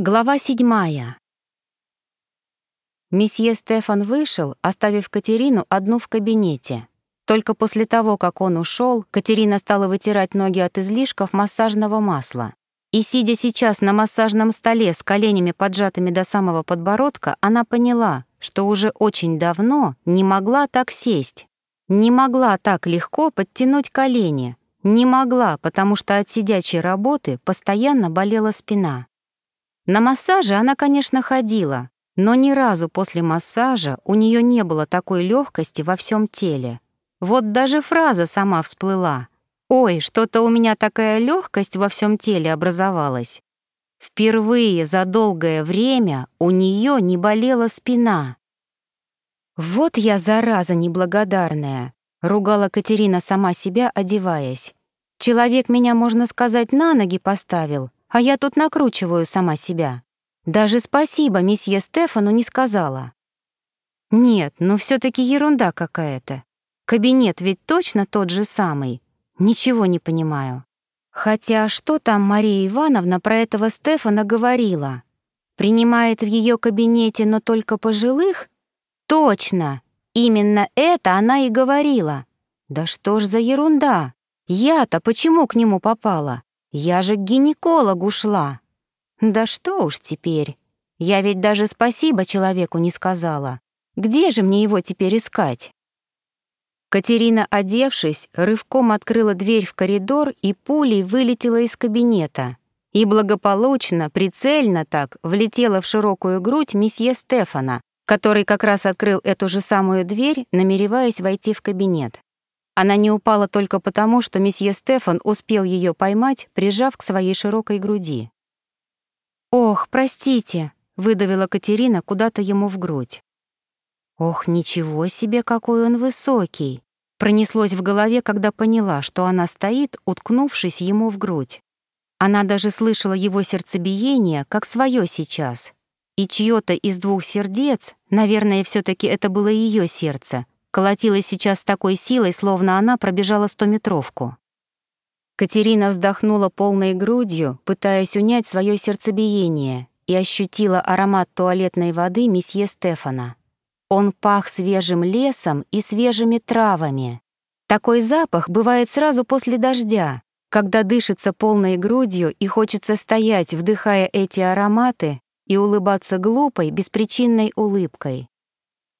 Глава седьмая. Месье Стефан вышел, оставив Катерину одну в кабинете. Только после того, как он ушел, Катерина стала вытирать ноги от излишков массажного масла. И, сидя сейчас на массажном столе с коленями поджатыми до самого подбородка, она поняла, что уже очень давно не могла так сесть, не могла так легко подтянуть колени, не могла, потому что от сидячей работы постоянно болела спина. На массаже она, конечно, ходила, но ни разу после массажа у нее не было такой легкости во всем теле. Вот даже фраза сама всплыла. «Ой, что-то у меня такая легкость во всем теле образовалась». Впервые за долгое время у нее не болела спина. «Вот я зараза неблагодарная», — ругала Катерина сама себя, одеваясь. «Человек меня, можно сказать, на ноги поставил, а я тут накручиваю сама себя. Даже спасибо месье Стефану не сказала. Нет, ну все таки ерунда какая-то. Кабинет ведь точно тот же самый. Ничего не понимаю. Хотя что там Мария Ивановна про этого Стефана говорила? Принимает в ее кабинете, но только пожилых? Точно! Именно это она и говорила. Да что ж за ерунда? Я-то почему к нему попала? Я же к гинекологу шла. Да что уж теперь. Я ведь даже спасибо человеку не сказала. Где же мне его теперь искать? Катерина, одевшись, рывком открыла дверь в коридор и пулей вылетела из кабинета. И благополучно, прицельно так, влетела в широкую грудь месье Стефана, который как раз открыл эту же самую дверь, намереваясь войти в кабинет. Она не упала только потому, что месье Стефан успел ее поймать, прижав к своей широкой груди. «Ох, простите», — выдавила Катерина куда-то ему в грудь. «Ох, ничего себе, какой он высокий!» Пронеслось в голове, когда поняла, что она стоит, уткнувшись ему в грудь. Она даже слышала его сердцебиение, как свое сейчас. И чьё-то из двух сердец, наверное, все таки это было ее сердце, колотилась сейчас с такой силой, словно она пробежала стометровку. Катерина вздохнула полной грудью, пытаясь унять свое сердцебиение, и ощутила аромат туалетной воды месье Стефана. Он пах свежим лесом и свежими травами. Такой запах бывает сразу после дождя, когда дышится полной грудью и хочется стоять, вдыхая эти ароматы и улыбаться глупой, беспричинной улыбкой.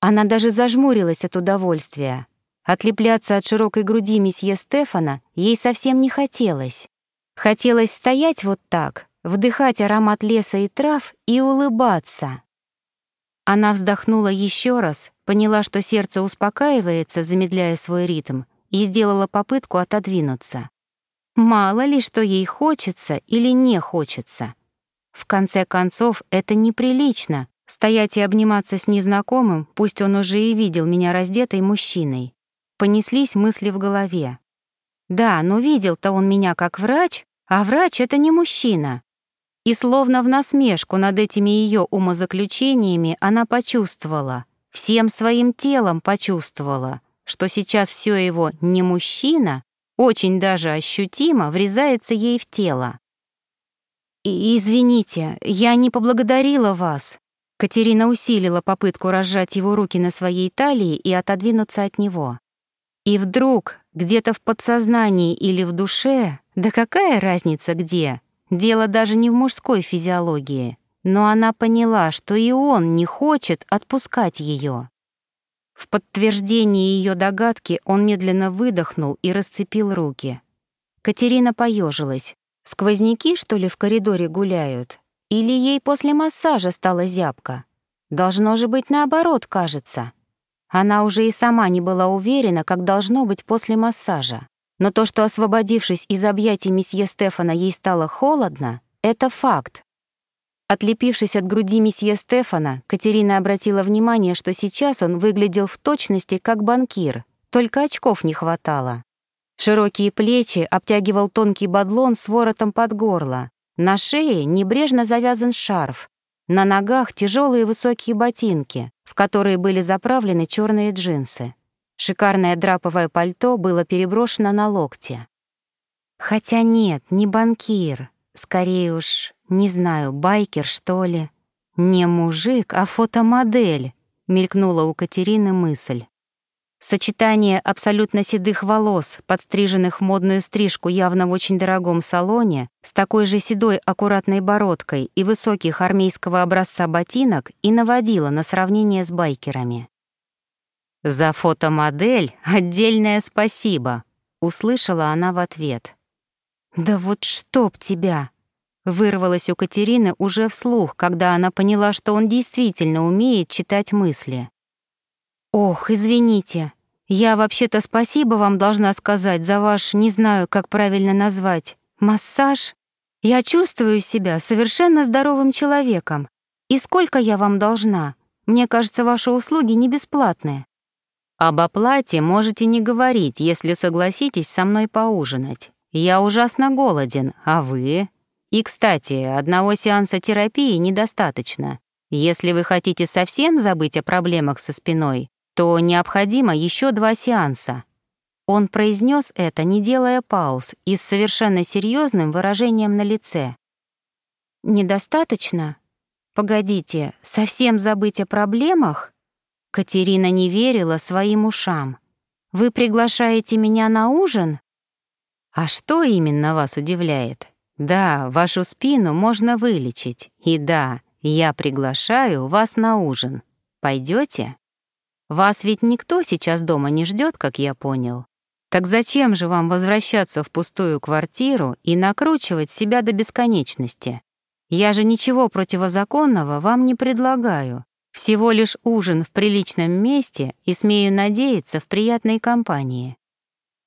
Она даже зажмурилась от удовольствия. Отлепляться от широкой груди месье Стефана ей совсем не хотелось. Хотелось стоять вот так, вдыхать аромат леса и трав и улыбаться. Она вздохнула еще раз, поняла, что сердце успокаивается, замедляя свой ритм, и сделала попытку отодвинуться. Мало ли, что ей хочется или не хочется. В конце концов, это неприлично Стоять и обниматься с незнакомым, пусть он уже и видел меня раздетой мужчиной. Понеслись мысли в голове. Да, но видел-то он меня как врач, а врач — это не мужчина. И словно в насмешку над этими ее умозаключениями она почувствовала, всем своим телом почувствовала, что сейчас все его «не мужчина» очень даже ощутимо врезается ей в тело. «Извините, я не поблагодарила вас», Катерина усилила попытку разжать его руки на своей талии и отодвинуться от него. И вдруг, где-то в подсознании или в душе, да какая разница где, дело даже не в мужской физиологии, но она поняла, что и он не хочет отпускать ее. В подтверждение ее догадки он медленно выдохнул и расцепил руки. Катерина поежилась. Сквозняки, что ли, в коридоре гуляют? Или ей после массажа стало зябко? Должно же быть наоборот, кажется. Она уже и сама не была уверена, как должно быть после массажа. Но то, что, освободившись из объятий месье Стефана, ей стало холодно, это факт. Отлепившись от груди месье Стефана, Катерина обратила внимание, что сейчас он выглядел в точности как банкир, только очков не хватало. Широкие плечи обтягивал тонкий бадлон с воротом под горло, на шее небрежно завязан шарф, на ногах тяжелые высокие ботинки, в которые были заправлены черные джинсы. Шикарное драповое пальто было переброшено на локте. Хотя нет, не банкир, скорее уж, не знаю, байкер, что ли. Не мужик, а фотомодель, мелькнула у Катерины мысль. Сочетание абсолютно седых волос, подстриженных в модную стрижку явно в очень дорогом салоне, с такой же седой аккуратной бородкой и высоких армейского образца ботинок и наводило на сравнение с байкерами. «За фотомодель отдельное спасибо», — услышала она в ответ. «Да вот чтоб тебя!» Вырвалась у Катерины уже вслух, когда она поняла, что он действительно умеет читать мысли. «Ох, извините. Я вообще-то спасибо вам должна сказать за ваш, не знаю, как правильно назвать, массаж. Я чувствую себя совершенно здоровым человеком. И сколько я вам должна? Мне кажется, ваши услуги не бесплатные». «Об оплате можете не говорить, если согласитесь со мной поужинать. Я ужасно голоден, а вы?» И, кстати, одного сеанса терапии недостаточно. Если вы хотите совсем забыть о проблемах со спиной, то необходимо еще два сеанса. Он произнес это, не делая пауз и с совершенно серьезным выражением на лице. «Недостаточно? Погодите, совсем забыть о проблемах?» Катерина не верила своим ушам. «Вы приглашаете меня на ужин?» «А что именно вас удивляет? Да, вашу спину можно вылечить. И да, я приглашаю вас на ужин. Пойдете? Вас ведь никто сейчас дома не ждет, как я понял. Так зачем же вам возвращаться в пустую квартиру и накручивать себя до бесконечности? Я же ничего противозаконного вам не предлагаю. Всего лишь ужин в приличном месте и, смею надеяться, в приятной компании.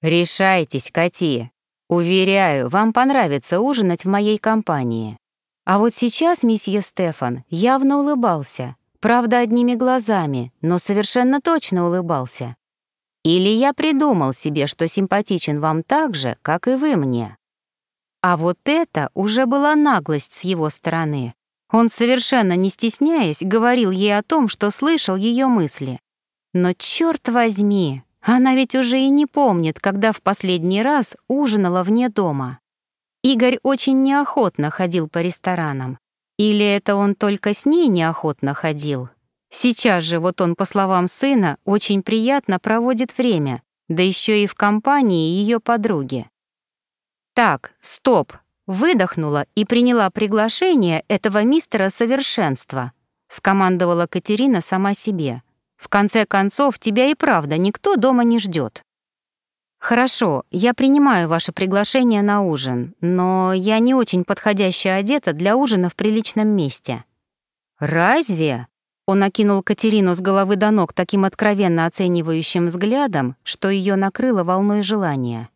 Решайтесь, Кати. Уверяю, вам понравится ужинать в моей компании. А вот сейчас месье Стефан явно улыбался, Правда, одними глазами, но совершенно точно улыбался. Или я придумал себе, что симпатичен вам так же, как и вы мне. А вот это уже была наглость с его стороны. Он, совершенно не стесняясь, говорил ей о том, что слышал ее мысли. Но черт возьми, она ведь уже и не помнит, когда в последний раз ужинала вне дома. Игорь очень неохотно ходил по ресторанам, или это он только с ней неохотно ходил? Сейчас же, вот он, по словам сына, очень приятно проводит время, да еще и в компании ее подруги. Так, стоп, выдохнула и приняла приглашение этого мистера совершенства, скомандовала Катерина сама себе. В конце концов, тебя и правда никто дома не ждет. «Хорошо, я принимаю ваше приглашение на ужин, но я не очень подходяще одета для ужина в приличном месте». «Разве?» Он окинул Катерину с головы до ног таким откровенно оценивающим взглядом, что ее накрыло волной желания.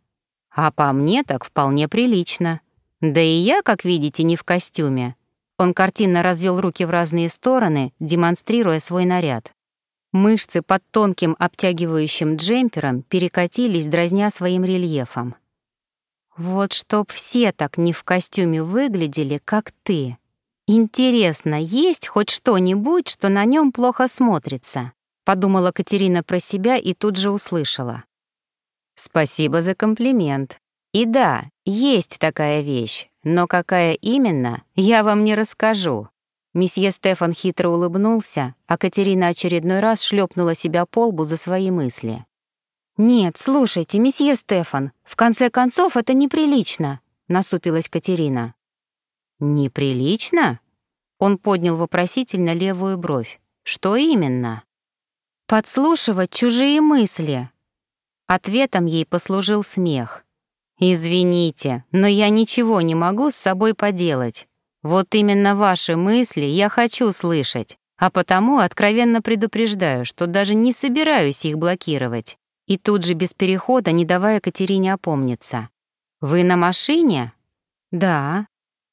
«А по мне так вполне прилично. Да и я, как видите, не в костюме». Он картинно развел руки в разные стороны, демонстрируя свой наряд. Мышцы под тонким обтягивающим джемпером перекатились, дразня своим рельефом. «Вот чтоб все так не в костюме выглядели, как ты. Интересно, есть хоть что-нибудь, что на нем плохо смотрится?» — подумала Катерина про себя и тут же услышала. «Спасибо за комплимент. И да, есть такая вещь, но какая именно, я вам не расскажу. Месье Стефан хитро улыбнулся, а Катерина очередной раз шлепнула себя по лбу за свои мысли. «Нет, слушайте, месье Стефан, в конце концов это неприлично», — насупилась Катерина. «Неприлично?» Он поднял вопросительно левую бровь. «Что именно?» «Подслушивать чужие мысли». Ответом ей послужил смех. «Извините, но я ничего не могу с собой поделать. Вот именно ваши мысли я хочу слышать, а потому откровенно предупреждаю, что даже не собираюсь их блокировать. И тут же без перехода, не давая Катерине опомниться. «Вы на машине?» «Да».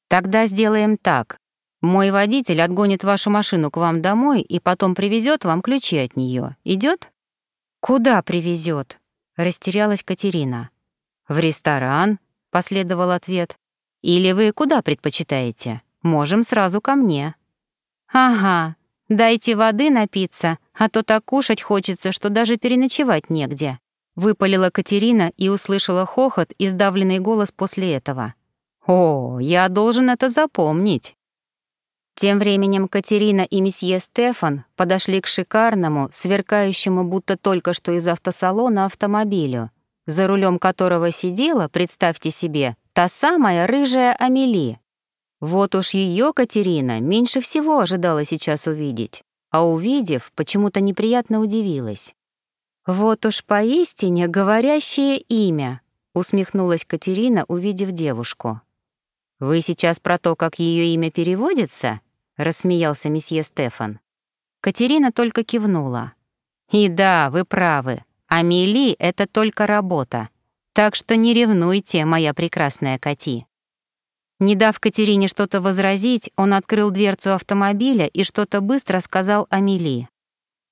«Тогда сделаем так. Мой водитель отгонит вашу машину к вам домой и потом привезет вам ключи от нее. Идет? «Куда привезет? растерялась Катерина. «В ресторан», — последовал ответ. Или вы куда предпочитаете? Можем сразу ко мне». «Ага, дайте воды напиться, а то так кушать хочется, что даже переночевать негде», — выпалила Катерина и услышала хохот и сдавленный голос после этого. О, я должен это запомнить. Тем временем Катерина и месье Стефан подошли к шикарному, сверкающему будто только что из автосалона автомобилю, за рулем которого сидела, представьте себе, та самая рыжая Амели. Вот уж ее Катерина меньше всего ожидала сейчас увидеть, а увидев, почему-то неприятно удивилась. «Вот уж поистине говорящее имя», — усмехнулась Катерина, увидев девушку. «Вы сейчас про то, как ее имя переводится?» — рассмеялся месье Стефан. Катерина только кивнула. «И да, вы правы. Амели — это только работа. Так что не ревнуйте, моя прекрасная Кати». Не дав Катерине что-то возразить, он открыл дверцу автомобиля и что-то быстро сказал Амели.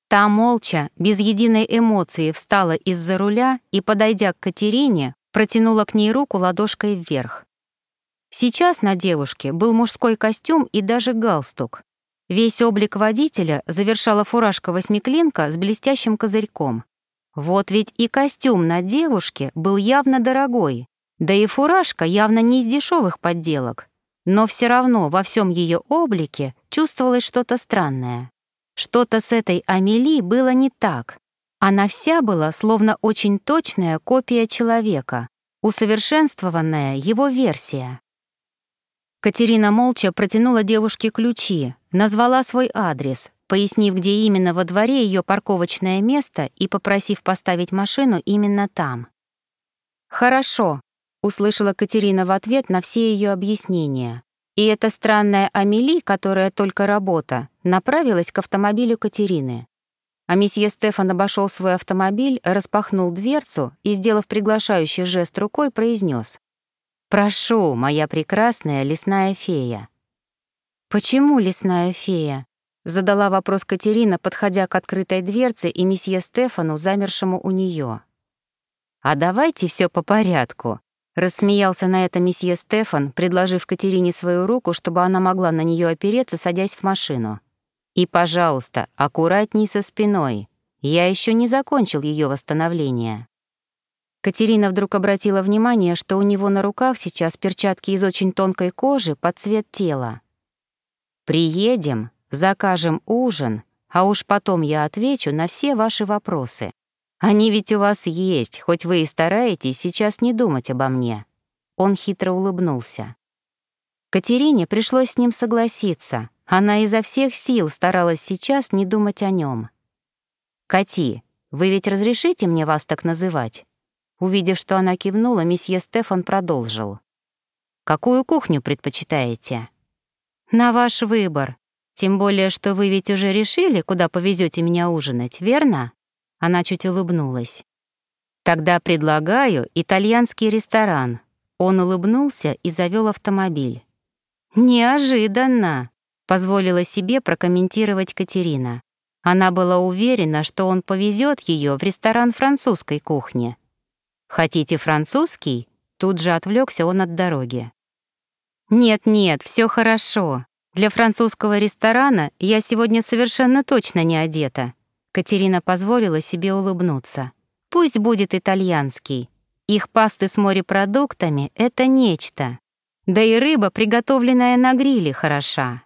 Та молча, без единой эмоции, встала из-за руля и, подойдя к Катерине, протянула к ней руку ладошкой вверх. Сейчас на девушке был мужской костюм и даже галстук. Весь облик водителя завершала фуражка-восьмиклинка с блестящим козырьком. Вот ведь и костюм на девушке был явно дорогой, да и фуражка явно не из дешевых подделок. Но все равно во всем ее облике чувствовалось что-то странное. Что-то с этой Амели было не так. Она вся была словно очень точная копия человека, усовершенствованная его версия. Катерина молча протянула девушке ключи, назвала свой адрес, пояснив, где именно во дворе ее парковочное место и попросив поставить машину именно там. «Хорошо», — услышала Катерина в ответ на все ее объяснения. И эта странная Амели, которая только работа, направилась к автомобилю Катерины. А месье Стефан обошел свой автомобиль, распахнул дверцу и, сделав приглашающий жест рукой, произнес: «Прошу, моя прекрасная лесная фея». «Почему лесная фея?» — задала вопрос Катерина, подходя к открытой дверце и месье Стефану, замершему у нее. «А давайте все по порядку», — рассмеялся на это месье Стефан, предложив Катерине свою руку, чтобы она могла на нее опереться, садясь в машину. «И, пожалуйста, аккуратней со спиной. Я еще не закончил ее восстановление». Катерина вдруг обратила внимание, что у него на руках сейчас перчатки из очень тонкой кожи под цвет тела. «Приедем, закажем ужин, а уж потом я отвечу на все ваши вопросы. Они ведь у вас есть, хоть вы и стараетесь сейчас не думать обо мне». Он хитро улыбнулся. Катерине пришлось с ним согласиться. Она изо всех сил старалась сейчас не думать о нем. «Кати, вы ведь разрешите мне вас так называть?» Увидев, что она кивнула, месье Стефан продолжил. «Какую кухню предпочитаете?» «На ваш выбор. Тем более, что вы ведь уже решили, куда повезете меня ужинать, верно?» Она чуть улыбнулась. «Тогда предлагаю итальянский ресторан». Он улыбнулся и завел автомобиль. «Неожиданно!» — позволила себе прокомментировать Катерина. Она была уверена, что он повезет ее в ресторан французской кухни. «Хотите французский?» Тут же отвлекся он от дороги. «Нет-нет, все хорошо. Для французского ресторана я сегодня совершенно точно не одета». Катерина позволила себе улыбнуться. «Пусть будет итальянский. Их пасты с морепродуктами — это нечто. Да и рыба, приготовленная на гриле, хороша».